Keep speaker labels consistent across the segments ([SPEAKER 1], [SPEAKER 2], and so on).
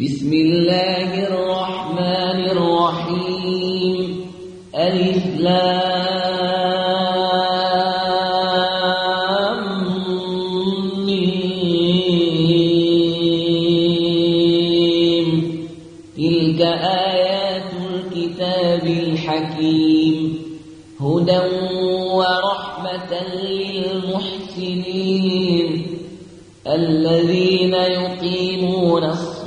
[SPEAKER 1] بسم الله الرحمن الرحيم. ألف تلك آيات الكتاب الحكيم. هدى ورحمة للمحسنين. الذين يقيمون الصلاة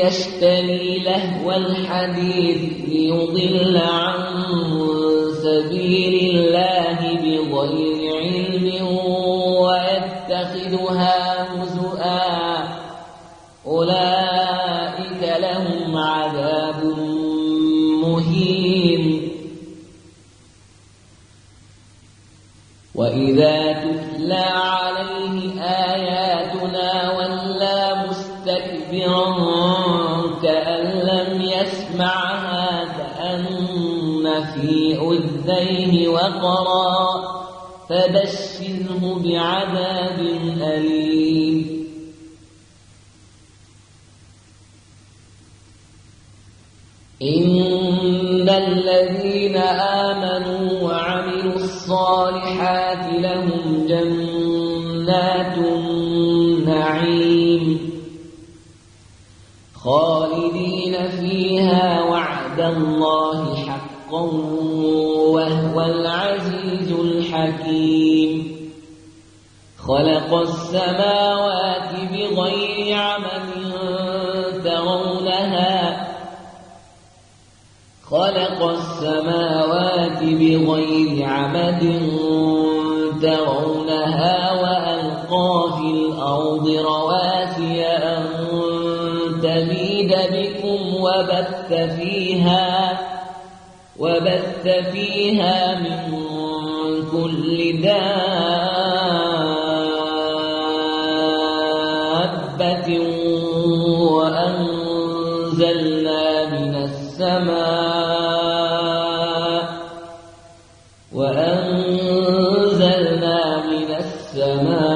[SPEAKER 1] يشتري لهو الحديث ليضل عن سبيل الله بغير علم ويتخذها هزؤا. أولئك لهم عذاب مهين. وإذا تتلى عليه آياتنا ولا مستكبرا يسمعها كأن في أذنيه وقرا فبشره بعذاب أليم. إن الذين آمنوا وعملوا الصالحات لهم جنات النعيم. خالدين وعد الله حقا وهو العزيز الحكيم. خلق السماوات بغير عمد ترونها. خلق السماوات بغير عمد ترونها وألقى في الأرض رواسي أن تميد بكم وبث فيها وبث فيها من كل دابة وأنزلنا من السماء وأنزلنا من السماء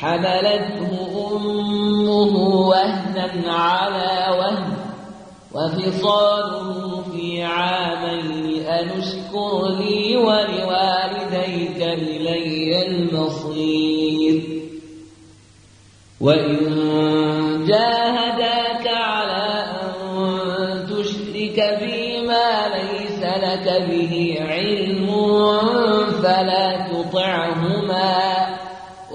[SPEAKER 1] حملته أمه وهنا على وهن وفصاله في عامين أن اشكر لي ولوالديك إلي المصير. وإن جاهداك على أن تشرك بي ما ليس لك به علم فلا تطعهما.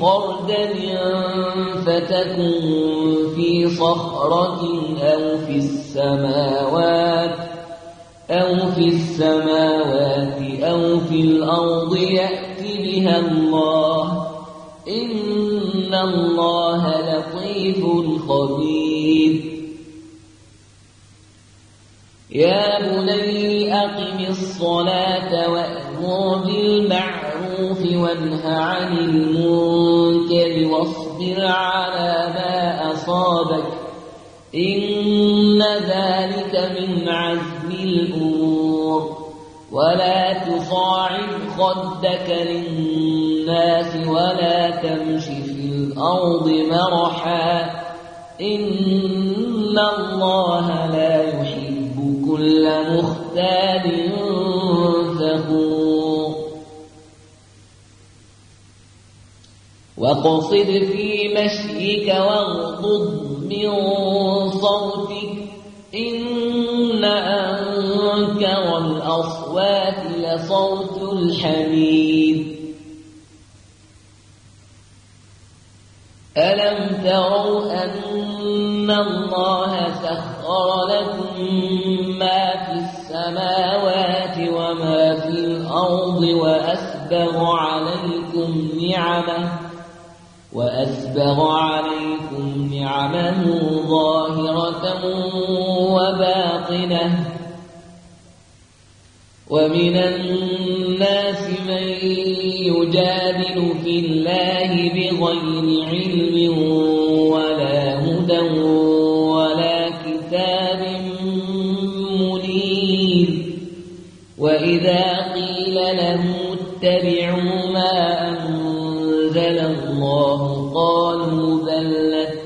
[SPEAKER 1] خردل فتكن في صخرة أو في السماوات أو في السماوات أو في الأرض يأت بها الله. إن الله لطيف خبير. يا بني أقم الصلاة وأمر بالمعروف وانه عن المنكر واصبر على ما أصابك إن ذلك من عزم الأمور ولا تصاعد خدك للناس ولا تمش في الأرض مرحا إن الله لا يحب كل مختال فخور واقصد في مشيك واغضض من صوتك إن أنكر الأصوات لصوت الحميد ألم تروا أن الله سخر لكم ما في السماوات وما في الأرض وأسبغ عليكم نعمه وأسبغ عليكم نعمه ظاهرة وباطنة. ومن الناس من يجادل في الله بغير علم ولا هدى ولا كتاب منير. وإذا قيل له اتبعوا ما أنزل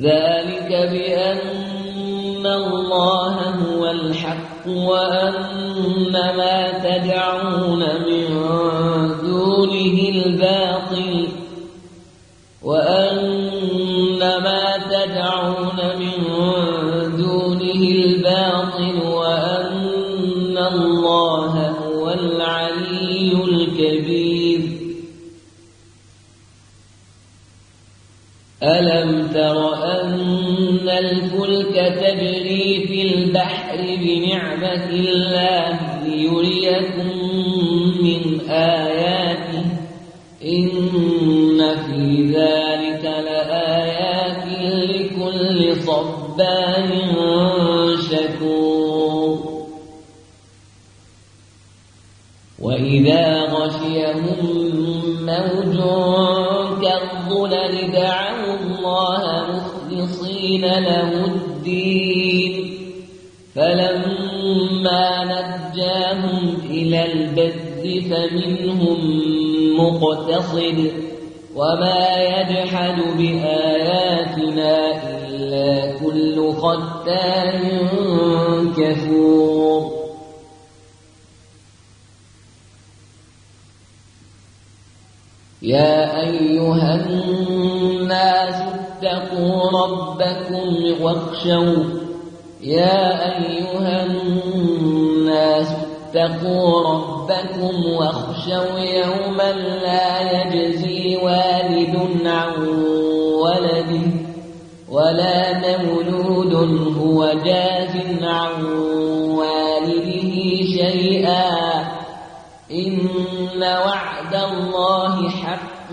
[SPEAKER 1] ذلك بأن الله هو الحق وأن ما تدعون من دونه الباطل وأن ما تدعون من دونه الباطل وأن الله هو العلي ألم تر أن الفلك تجري في البحر بنعمة الله ليريكم من آياته؟ إن في ذلك لآيات لكل صبار شكور. وإذا غشيهم موج كالظلل دعوا الله مخلصين له الدين. فلما نجاهم إلى البر فمنهم مقتصد وما يجحد بآياتنا إلا كل ختان كفور. يا أيها الناس اتقوا ربكم واخشوا يا أيها الناس اتقوا ربكم واخشوا يوما لا يجزي والد عن ولده ولا مولود هو جاز عن والده شيئا. إن وعد الله حق